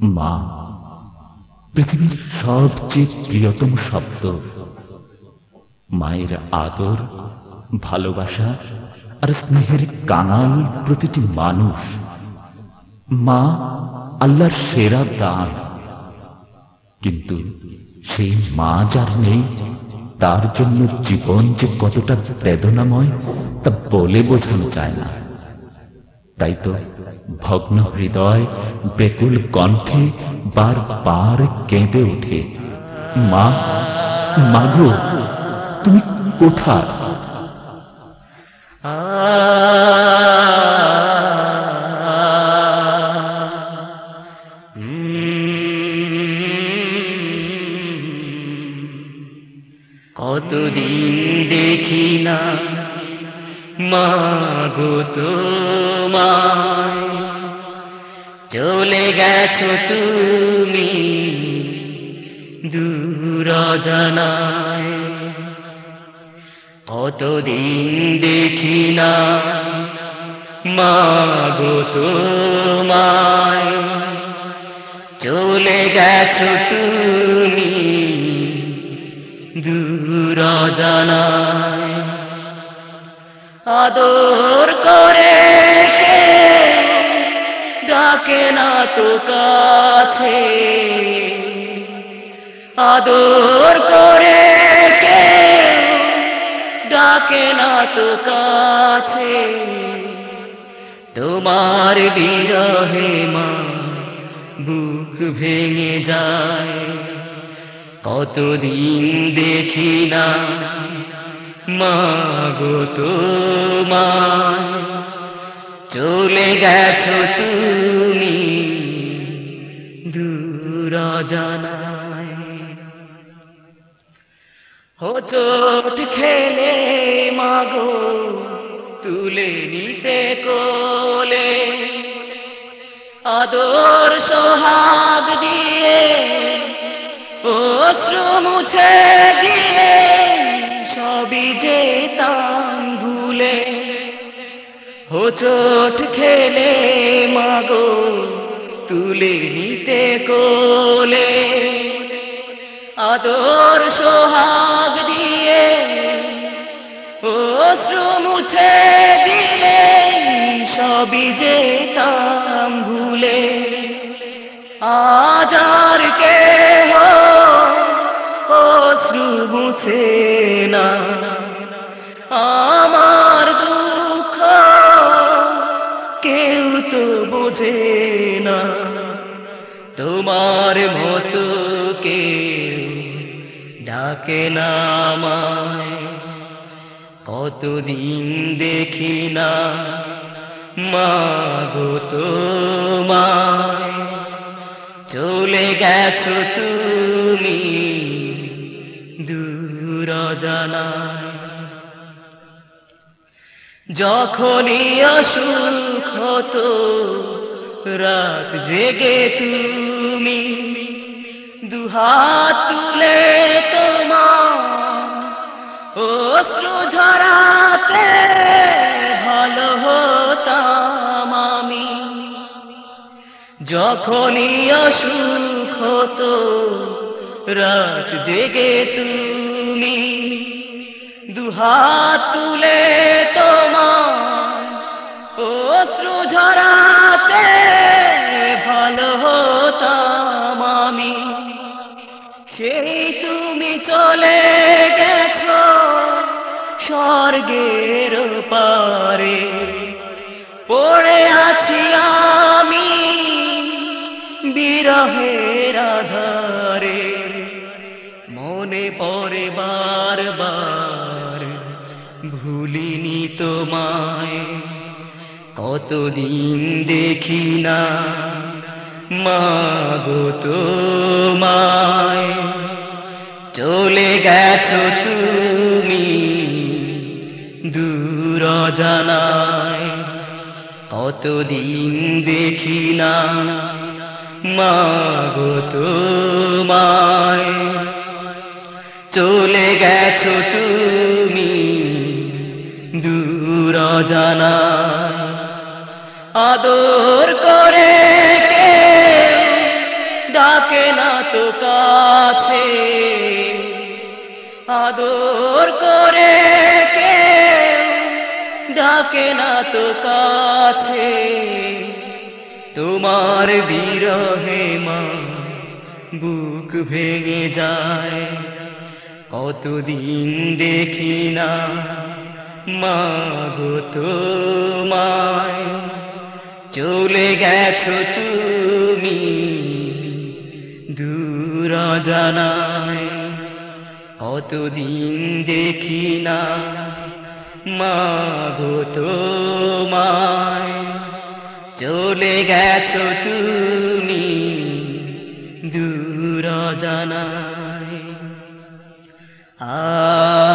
মা, পৃথিবীর সবচেয়ে প্রিয়তম শব্দ, মায়ের আদর, ভালোবাসা আর স্নেহের কাঙাল প্রতিটি মানুষ। মা আল্লাহর সেরা দান। কিন্তু সেই মা যার নেই, তার জন্য জীবন যে কতটা বেদনাময় তা বলে বোঝানো যায় না। তাই তো ভগ্ন হৃদয় বেকুল কণ্ঠে বারবার কেঁদে ওঠে। মা মাগো তুমি কোথায়? কতদিন দেখি না মাগো তোমায়। চলে গেছো তুমি দূর জানায়। কতদিন দেখি না মাগো তোমায়। চলে গেছো তুমি দূর জানায়। আদর করে ডাকে না তো কাছে। আদর করে ডাকে না তো কাছে। তোমার বিরহে মা বুক ভেঙে যায়। কতদিন দেখি না মাগো তোমায়, চলে গেছো তুমি দূর জানায় হোচট খেলে মাগো, তুলে নিতে কোলে। আদর সোহাগ দিয়ে অশ্রু মুছে দিয়ে হোচট খেলে মাগো, তুলে নিতে কোলে। আদর সোহাগ দিয়ে, অশ্রু মুছে দিয়ে সবই যেতাম ভুলে। আজার কে অশ্রু মুছে না। আমার বোঝে না। তোমার মতো কেউ ডাকে না আমায়। কতদিন দেখি না মাগো তোমায়। চলে গেছো তুমি দূর জানায় যখনই অসুখ হতো রাত জেগে তুমি দুহাত তুলে তোমার অশ্রু ঝরাতে ভালো হতাম আমি। যখনই অসুখ হতো, রাত জেগে তুমি দুহাত তুলে স্বর্গের পারে। পড়ে আছি আমি বিরহের আধারে। মনে পড়ে বারবার, ভুলিনি তোমায়। কতদিন দেখি না, মাগো তোমায়। চলে গেছো তুমি দূর জানায় কতদিন দেখি না। মাগো তোমায়, চলে গেছো তুমি দূর আদর করে ডাকে না তো কাছে, আদর ডাকে না তো কাছে। তোমার বিরহে মা, বুক ভেঙে যায়। কতদিন দেখি না মা গো তোমায়। চলে গেছো তুমি দূর জানায়। কতদিন দেখি না মা গো তোমায় চলে গেছো তুমি দূর জানায়। আ